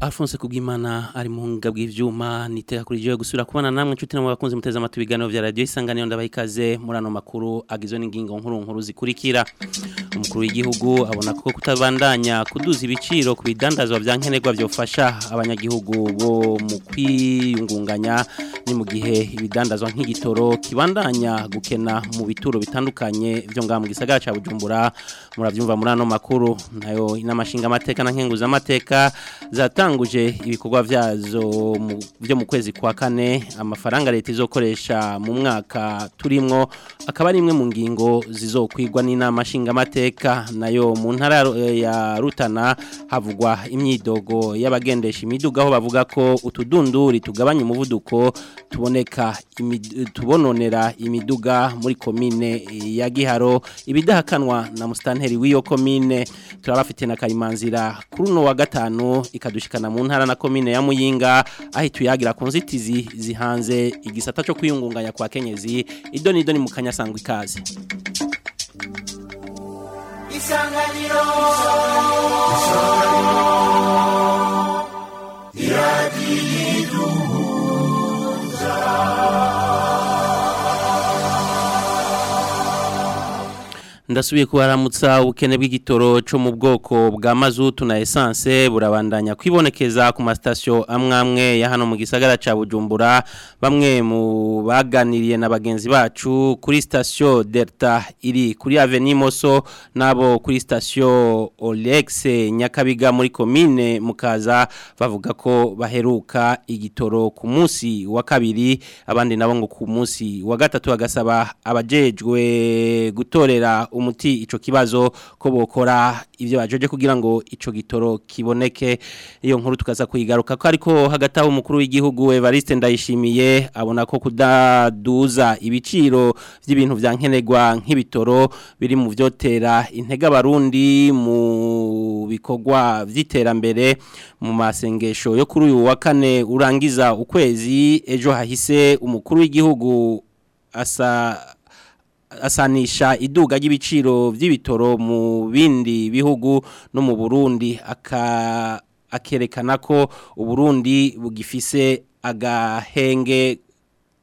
Alphonse Kubwimana ari mu nga bw'ivyuma niteka kuri jewe gusubira kubana namwe nshuti namwe bakunze muteze amatwi ibiganiro vya radio isanganiro ndabaha ikaze makuru agizwe n'ingingo nkuru nkuru zikurikira umukuru w'igihugu abona ko kutabandanya kuduza ibiciro ku bidandazwa bya nkenerwa byofasha abanyagihugu bo mu kwiyungunganya ni mu gihe ibidandazwa nk'igitoro kibandanya gukena mu bituro bitandukanye byo ngaha mu gisagara cya Bujumbura murabyumva muri ano makuru nayo inamashinga amateka na nkenguza amateka zatanguje ibikorwa byazo byo mu kwezi kwa kane amafaranga leta izokoresha mu mwaka turimo akaba ari imwe mu ngingo zizokwigwa n'inama nshingamateka Afurika nayo mu ntara eh, ya Rutana havugwa imyidogo y'abagendesha imiduga aho bavuga ko utudunduri tugabanya umuvuduko tuboneka eh, tubononera imiduga muri komine eh, ya Giharo ibidahakanwa na mustanteri w'iyo komine turabafite na karimanzira kuri uno wa gatanu ikadushikana mu ntara na komine ya Muyinga ahituyagira ku nzitizi zihanze igisata cyo kwiyungunganya kwa kenyezi idoni idoni mu kanyasangwa ikaze 向爱的路。 ndasubiye kubaramutsa ubukene bw'igitoro cyo mu bwoko bwa mazutu na esanse burabandanya kwibonekeza ku masitasiyo amwe amwe ya hano mu gisagara cya bujumbura bamwe mu baganiriye na bagenzi bacu kuri sitasiyo delta iri kuri aveni moso n'abo kuri sitasiyo olexe nyakabiga muri komine mukaza bavuga ko baheruka igitoro ku munsi wa kabiri abandi nabo ngo ku munsi wa gatatu bagasaba abajejwe gutorera umuti ico kibazo ko bokora ivyo bajeje kugira ngo ico gitoro kiboneke iyo nkuru tukaza kuyigaruka ko ariko hagati aho umukuru w'igihugu Evariste ndayishimiye abona ko kudaduza ibiciro by'ibintu byankenerwa nk'ibitoro biri mu vyotera intege abarundi mu bikorwa vy'iterambere mu masengesho yo kuri uyu wa kane urangiza ukwezi ejo hahise umukuru w'igihugu asa asanisha iduga ry'ibiciro by'ibitoro mu bindi bihugu no mu Burundi akerekana ko Burundi bugifise agahenge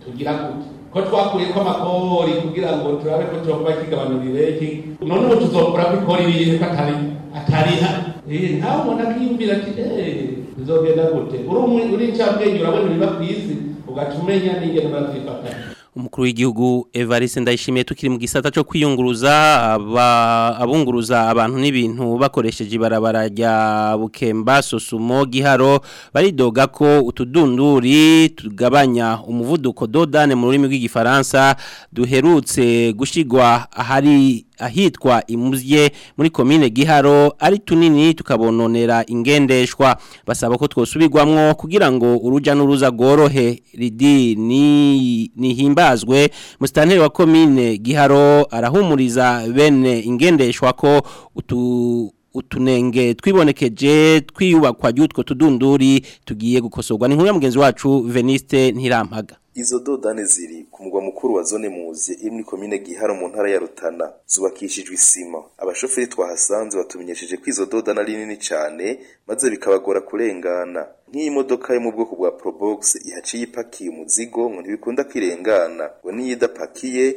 tugira gute ko twakuye ko amakori kugira ngo turabe ko turakuba kigabanurira iki none ubu tuzokora bikora ikori ko atari atariha eh, nawe umuntu akiyumvira ati eh, bizogenda gute uri uri incabwenge urabona ibiba ku ugatumenya n'ingenzi bazifatanya umukuru w'igihugu Evariste ndayishimiye tukiri mu gisata cyo kwiyunguruza abunguruza abantu n'ibintu bakoresheje ibarabara rya Bukemba Sosumo Giharo baridoga ko utudunduri tugabanya umuvuduko dodane mu rurimi rw'igifaransa duherutse gushigwa ahari ahitwa imuzye muri komine giharo ari tunini tukabononera ingendeshwa basaba ko twosubirwamwo kugira ngo urujya n'uruza gorohe ridi nihimbazwe musitanteri wa komine giharo arahumuriza bene ingendeshwa ko utu utunenge twibonekeje twiyubakwa y'utwo tudunduri tugiye gukosorwa ni nkuru ya mugenzi wacu veniste ntirampaga izo dodane ziri ku mukuru wa zone muzi iri muri komine giharo mu ntara ya rutana zubakishijwe isima abashoferi twahasanze batumenyesheje ko izo dodane ari nini cyane maze bikabagora kurengana nk'iyi modoka yo mu bwoko bwa probox ihaciye ipakiye umuzigo ngo ntibikunda kwirengana ngo niyidapakiye.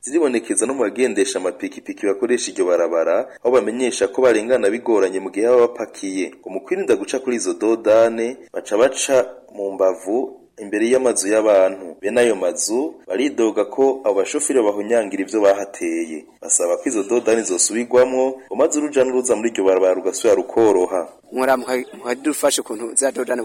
ziribonekeza no mu bagendesha amapikipiki bakoresha iryo barabara aho bamenyesha ko barengana bigoranye mu gihe baba bapakiye ngo mu kwirinda guca kuri izo dodane baca baca mu mbavu imbere y'amazu y'abantu bene ayo mazu baridoga ko abo bashoferi bahunyangira ibyo bahateye basaba ko izo dodani zosubirwamwo umaze uruja n'uruza muri iryo barabara rugasubira rukoroha mwara ukuntu za dodani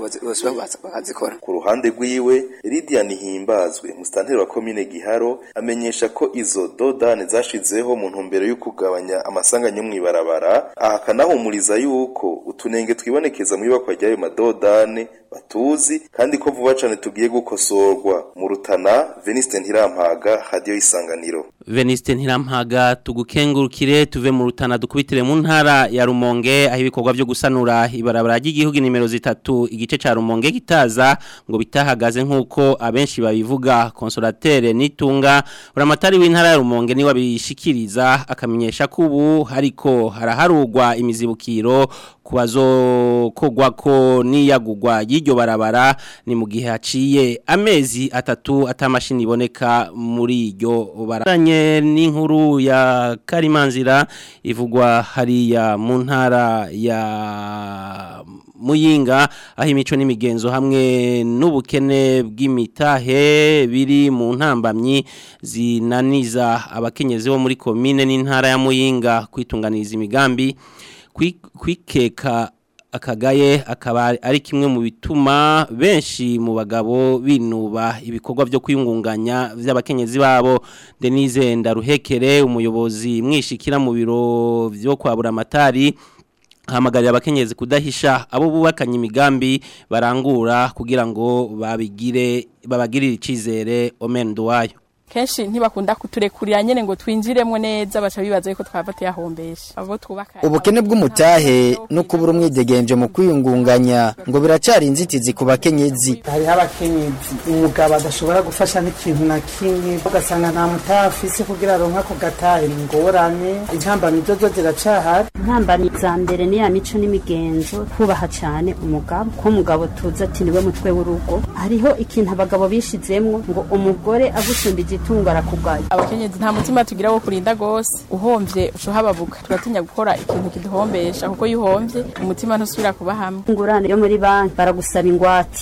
bakazikora ku ruhande rwiwe Lydia Nihimbazwe mustanteri wa komine Giharo amenyesha ko izo dodani zashizeho mu ntumbero yo kugabanya amasanganya mw'ibarabara ahakanahumuriza yuko utunenge twibonekeza mu ibakwa ry'ayo madodane batuzi kandi ko vuba cane tugiye gukosorwa mu Rutana Venuste Ntirampaga radio isanganiro veniste ntirampaga tugukengurukire tuve mu rutana dukubitire mu ntara ya rumonge aho ibikorwa byo gusanura ibarabara ry'igihugu nimero zitatu igice cya rumonge gitaza ngo bitahagaze nk'uko abenshi babivuga konsorateri nitunga uramatari w'intara ya rumonge niwe abishikiriza akamenyesha kubu ubu ariko haraharugwa imizibukiro ku bazokogwa ko n'iyagugwa y'iryo barabara ni mu gihe haciye amezi atatu atamashini iboneka muri iryo barabara n'inkuru ya karimanzira ivugwa hariya mu ntara ya muyinga aho imico n'imigenzo hamwe n'ubukene bw'imitahe biri mu ntambamyi zinaniza abakenyezi bo muri komine n'intara ya muyinga kwitunganiza imigambi kwikeka akagaye akaba ari kimwe mu bituma benshi mu bagabo binuba ibikorwa byo kwiyungunganya by'abakenyezi babo Denise Ndaruhekere umuyobozi mwishikira mu biro byo kwabura amatari hamagarira abakenyezi kudahisha abo bubakanye imigambi barangura kugira ngo babigire babagirire icyizere omendo wayo kenshi ntibakunda kuturekurira nyine ngo twinjiremo neza baca bibaza yuko twaba tuyahombesha abo twubaka ubukene bw'umutahe no kubura umwidegenje mu kwiyungunganya ngo biracari inzitizi ku bakenyezi hariho abakenyezi umugabo adashobora gufasha n'ikintu na kimwe ugasanga nta mutahe afise kugira aronke ako gatahe ni ingorane intambamyi zozo ziracahari intambamyi za mbere ni ya mico n'imigenzo kubaha cyane umugabo ko umugabo tuzi ati niwe mutwe w'urugo hariho ikintu abagabo bishizemwo ngo umugore agusumbije tunga arakugaya abakenyezi nta mutima tugira wo kurinda gose uhomvye uco hababuka turatinya gukora ikintu kiduhombesha kuko yuhomvye umutima ntusubira kuba hamwe ingurane yo muri banki baragusaba ingwate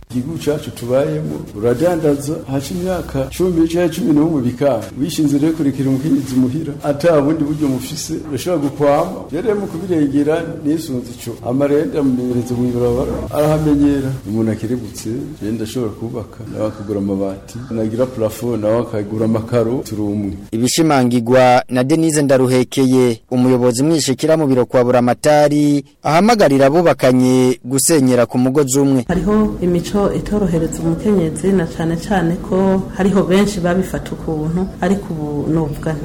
igihugu cyacu tubayemo uradandaza haca imyaka cumi cyangwa cumi n'umwe bikanga wishinze rero kurekera umukenyezi muhira ata bundi buryo mufise bashobora gukwama rero mu kubirengera nisunze ico amarenda mumenyereze mu ibarabara arahamenyera umuntu akiributse rero ndashobora kubaka nawe akagura amabati nagira parafo nawe akagura amakaro turi umwe na denise ndaruhekeye umuyobozi mwishikira mu biro kwa buramatari ahamagarira abubakanye gusenyera ku mugozi umwe hariho imico itoroheretse umukenyezi na cyane cyane ko hariho benshi babifata ukuntu ariko ubu nuvuga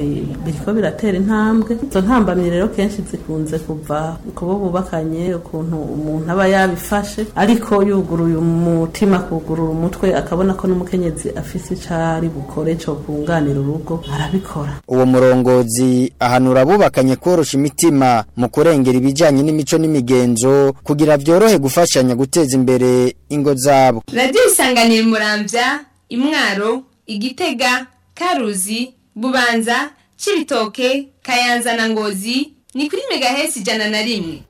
biriko biratera intambwe zo ntambamye rero kenshi zikunze kuva kubo bubakanye ukuntu umuntu aba yabifashe ariko yuguruye umutima kugurura umutwe akabona ko n'umukenyezi afise ico bukore co kunganira urugo arabikora uwo murongozi ahanura bubakanye korosha imitima mu kurengera ibijanye n'imico n'imigenzo kugira byorohe gufashanya guteza imbere ingo zabo radio isanganire muramvya imwaro igitega karuzi bubanza cibitoke kayanza na ngozi ni kuri megahesi ijana na rimwe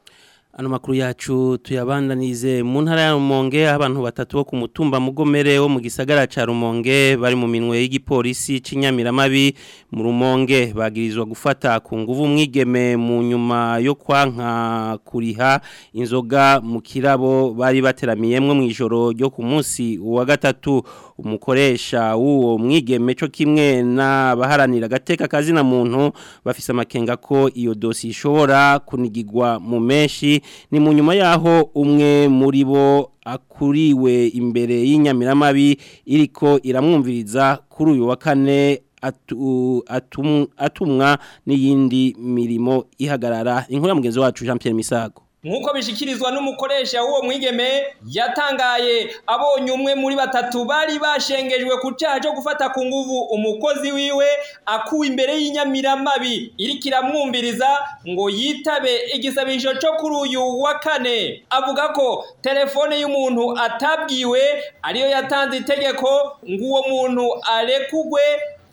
ano makuru yacu tuyabandanirize mu ntara ya Rumonge abantu batatu bo kumutumba mutumba mugomere wo mu gisagara ca Rumonge bari mu minwe y'igipolisi cinyamiramabi mu Rumonge bagirizwa gufata ku nguvu umwigeme mu nyuma yo kwanka kuriha inzoga mu kirabo bari bateramiyemwe mu ijoro ryo ku munsi wa gatatu umukoresha w'uwo mwigeme cyo kimwe n'abaharanira agateka kazina muntu bafise amakenga ko iyo dosi ishobora kunigirwa mu menshi ni mu nyuma yaho umwe muri bo akuriwe imbere y'inyamiramabi iriko iramwumviriza kuri uyu wa kane atumwa n'iyindi mirimo ihagarara inkuru ya mugenzi wacu jean Pierre Misago nk'uko bishyikirizwa n'umukoresha w'uwo mwigeme yatangaye abonye umwe muri batatu bari bashengejwe ku cyaha cyo gufata ku nguvu umukozi wiwe akuwe imbere y'inyamiramabi iri kiramwumviriza ngo yitabe igisabisho cyo kuri uyu wa kane avuga ko telefone y'umuntu atabwiwe ariyo yatanze itegeko ngo uwo muntu arekugwe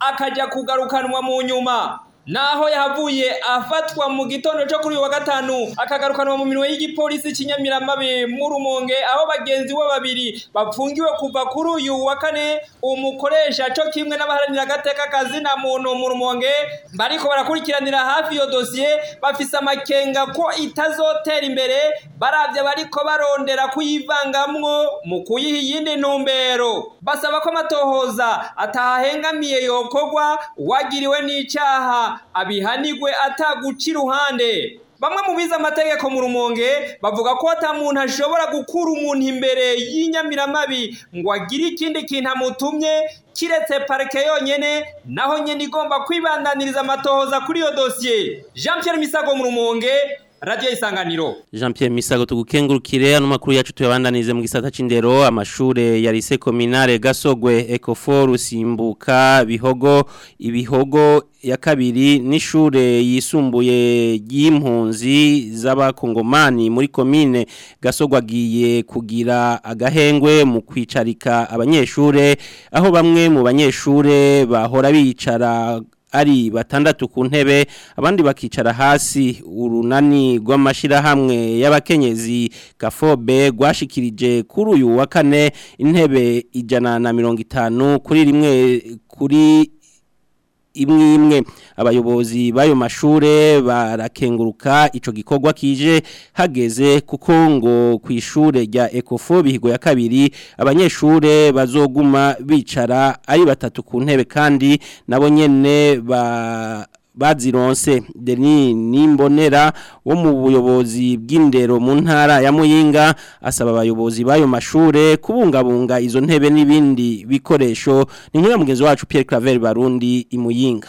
akajya kugarukanwa mu nyuma ni aho yahavuye afatwa mu gitondo cyo kuri uyu wa gatanu akagarukanwa mu minwe y'igipolisi cy'inyamiramabe mu rumonge aho bagenzi we babiri bapfungiwe kuva kuri uyu wa kane umukoresha cyo kimwe n'abaharanira agateka na muntu mu rumonge bariko barakurikiranira hafi iyo dosiye bafise amakenga ko itazotera imbere barabye bariko barondera kuyivangamwo mu kuyiha iyindi ntumbero basaba ko amatohoza atahahengamiye yokorwa wagiriwe n'icyaha abihanigwe ataguca iruhande bamwe mu bize amategeko mu rumonge bavuga ko atamuntu ashobora gukura umuntu imbere y'inyamiramabi ngo agire ikindi kintu amutumye kiretse parike yonyine naho nyine igomba kwibandaniriza amatohoza kuri iyo dosiye jean Pierre Misago mu rumonge radio isanganiro Jean Pierre Misago tugukengurukire ano makuru yacu tuyabandanize mu gisata c'indero amashure ya lycée communale Gasogwe Ecofor usimbuka bihogo ibihogo ya kabiri n'ishure yisumbuye y'impunzi z'abakongomani muri komine gasogwa agiye kugira agahengwe mu kwicarika abanyeshure aho bamwe mu banyeshure bahora bicara ari batandatu ku ntebe abandi bakicara hasi urunani rw'amashyirahamwe y'abakenyezi kafobe rwashikirije kuri uyu wa kane intebe ijana na mirongo itanu kuri rimwe kuri imwe imwe abayobozi b'ayo mashure barakenguruka ico gikorwa kije hageze kuko ngo ku ishure rya Ecofo bihigo ya kabiri abanyeshure bazoguma bicara ari batatu ku ntebe kandi nabo nyene ba bazironse Denis Nimbonera wo mu buyobozi bw'indero mu ntara ya Muyinga asaba abayobozi bayo mashure kubungabunga izo ntebe n'ibindi bikoresho ni nk'uya wacu Pierre Claver Barundi i Muyinga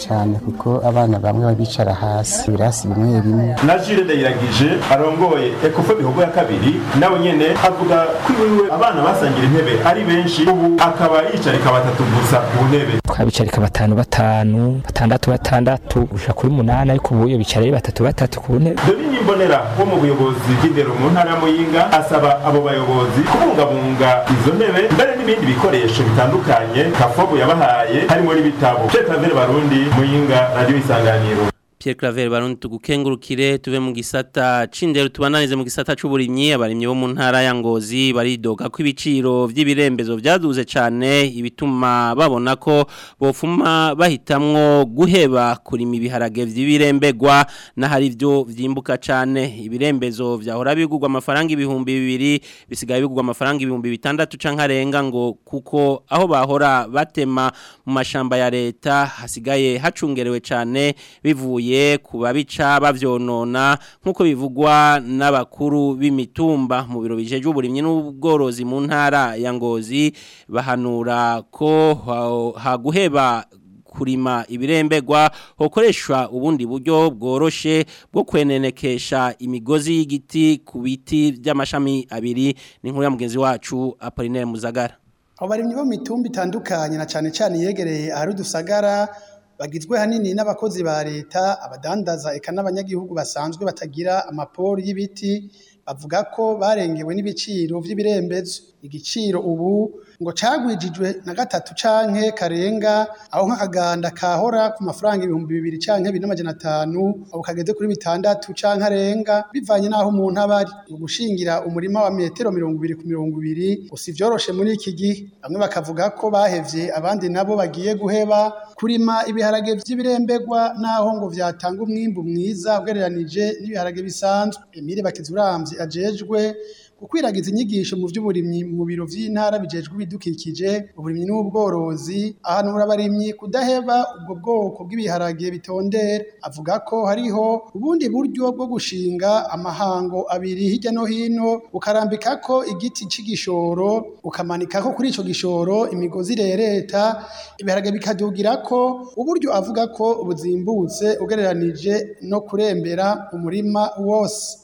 cyane kuko abana bamwe bicara hasi hose ibirasi bimwe bimwe na Jules Ndayiragije arongoye Ecofo bihogo ya kabiri nawe nyene avuga ko iwiwe abana basangira intebe ari benshi ubu akaba yicarika batatu gusa ku ntebe twabicarika batanu batanu batandatu batandatu gushika kuri munani ariko ubu bicara ari batatu batatu ku ntebe Dominique Mbonera wo mu buyobozi bw'indero mu ntara Muyinga asaba abo bayobozi kubungabunga izo ntebe mbere n'ibindi bikoresho bitandukanye kafobu yabahaye harimo n'ibitabo Cetavere Barundi Muyinga Radio Isanganiro Pierre Claver barundi tugukengurukire tuve mu gisata cindero tubananize mu gisata c'uburimyi abarimyi bo mu ntara ya Ngozi baridoga ko ibiciro by'ibirembezo byaduze cyane ibituma babona ko bofuma bahitamwo guheba kurima ibiharage vy'ibirembegwa n'ahari byo vyimbuka cyane ibirembezo byahora bigurwa amafaranga ibihumbi bibiri bisigaye bigurwa amafaranga ibihumbi bitandatu canka renga ngo kuko aho bahora batema mu mashamba ya leta hasigaye hacungerewe cyane bivuye bishingiye ku babica babyonona nk'uko bivugwa n'abakuru b'imitumba mu biro bijeje uburimyi n'ubworozi mu ntara ya ngozi bahanura ko haguheba kurima ibirembegwa hokoreshwa ubundi buryo bworoshe bwo kwenenekesha imigozi y'igiti ku biti by'amashami abiri ni nkuru ya mugenzi wacu Apollinaire Muzagara abo barimyi bo mitumba itandukanye na cyane cyane yegereye ahari udusagara bagizwe Hanini n'abakozi ba leta, abadandaza eka n'abanyagihugu basanzwe batagira amaporo y'ibiti, bavuga ko barengewe n'ibiciro by’ibirembezo igiciro ubu ngo cagwijijwe na gatatu canke karenga aho nk'akaganda kahora ku mafaranga ibihumbi bibiri canke bibiri n'amajana atanu ubu kageze kuri bitandatu canke arenga bivanye n'aho umuntu aba ari gushingira umurima wa metero mirongo ibiri ku mirongo ibiri usivyoroshe muri iki gihe bamwe bakavuga ko bahevye abandi nabo bagiye guheba kurima ibiharage vy'ibirembegwa naho ngo vyatanga umwimbu mwiza ugereranije n'ibiharage bisanzwe Emile Bakizuramvye ajejwe gukwiragiza inyigisho mu by'uburimyi mu biro by'intara bijejwe ibidukikije uburimyi n'ubworozi ahanura abarimyi kudaheba ubwo bwoko bw'ibiharage bitondera avuga ko hariho ubundi buryo bwo gushinga amahango abiri hirya no hino ukarambika ko igiti cyigishoro ukamanika ko kuri icyo gishoro imigozi rereta ibiharage ko uburyo avuga ko buzimbutse ugereranije no kurembera umurima wose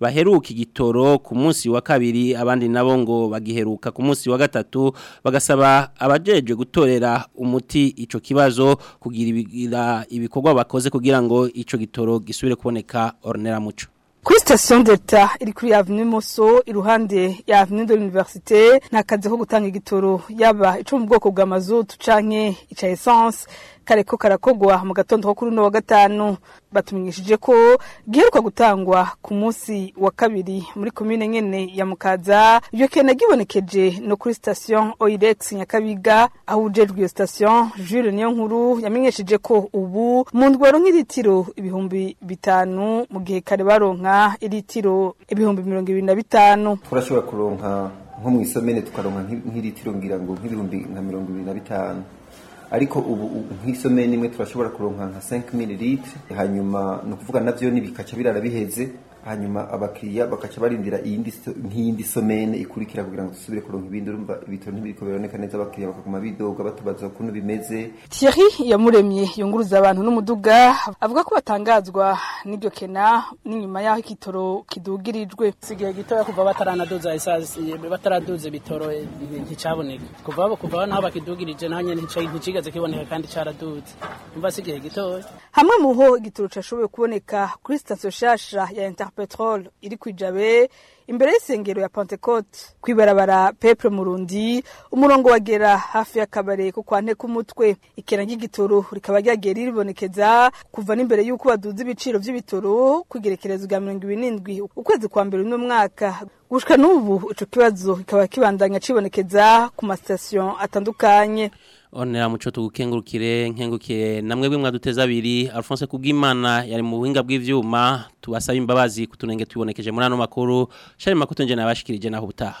baheruka igitoro ku munsi wa kabiri abandi nabo ngo bagiheruka ku munsi wa gatatu bagasaba abajeje gutorera umuti icyo kibazo kugira ibikorwa bakoze kugira ngo icyo gitoro gisubire kuboneka orunera muco kuri station delta iri kuri avenue moso iruhande ya avenue de l'université nakaze ko gutanga igitoro yaba ico mu bwoko bwa mazutu canke ica essence kareko karakogwa mu gatondo ko kuri uno wa gatanu batumenyesheje ko giheruka gutangwa ku munsi wa kabiri muri komine nyene ya Mukaza ibyo kene gibonekeje no kuri station Oirex Nyakabiga aho ujejwe iyo station Jules niyo nkuru yamenyesheje ko ubu mu ndwaro nk'iritiro ibihumbi bitanu mu gihe kare baronka iritiro ibihumbi mirongo ibiri na bitanu turashobora kuronka nko mu isomene tukaronka nk'iritiro ngira ngo nk'ibihumbi nka mirongo ibiri na bitanu ariko ubu nk'isomeye nimwe turashobora kuronka nka 5 ml hanyuma ni ukuvuga navyo nibikaca birara biheze hanyuma abakiriya bakajya barindira nk'iyindi somene ikurikira kugira ngo dusubire kuronka ibindi urumva ibitaro ntibiriko neza abakiriya bakaguma bidoga batubaza ukuntu bimeze Thierry yamuremye yunguruza abantu n'umuduga avuga ko batangazwa n'iryo kena n'inyuma y'aho ikitoro kidugirijwe sigiye gitoya kuva bataranaduza isazi bataraduza ibitoro nticaboneka kuva abo kuva n'aho bakidugirije nta nyene nticigeze kiboneka kandi caraduze umva sigihe gitoya hamwe muho igitoro cashoboye kuboneka kuri station shasha ya peteroli iri ku ijabe imbere y'isengero ya pentecote ku ibarabara pepure murundi umurongo wagera hafi y'akabare ku kwane k'umutwe ikera ry'igitoro rikaba ryagiye riribonekeza kuva n'imbere y'uko baduza ibiciro by'ibitoro kugerekereza bwa mirongo irindwi ukwezi kwa mbere n’umwaka mwaka n'ubu ico kibazo kikaba kibandanya cibonekeza ku masitasiyo atandukanye onera muco tugukengurukire nkengukiye namwe bwe mwaduteza abiri Alphonse Kubwimana yari mu buhinga bw'ivyuma tubasaba imbabazi kutunenge tubonekeje muri ano makuru shari makuto nje nabashikirije naho butaha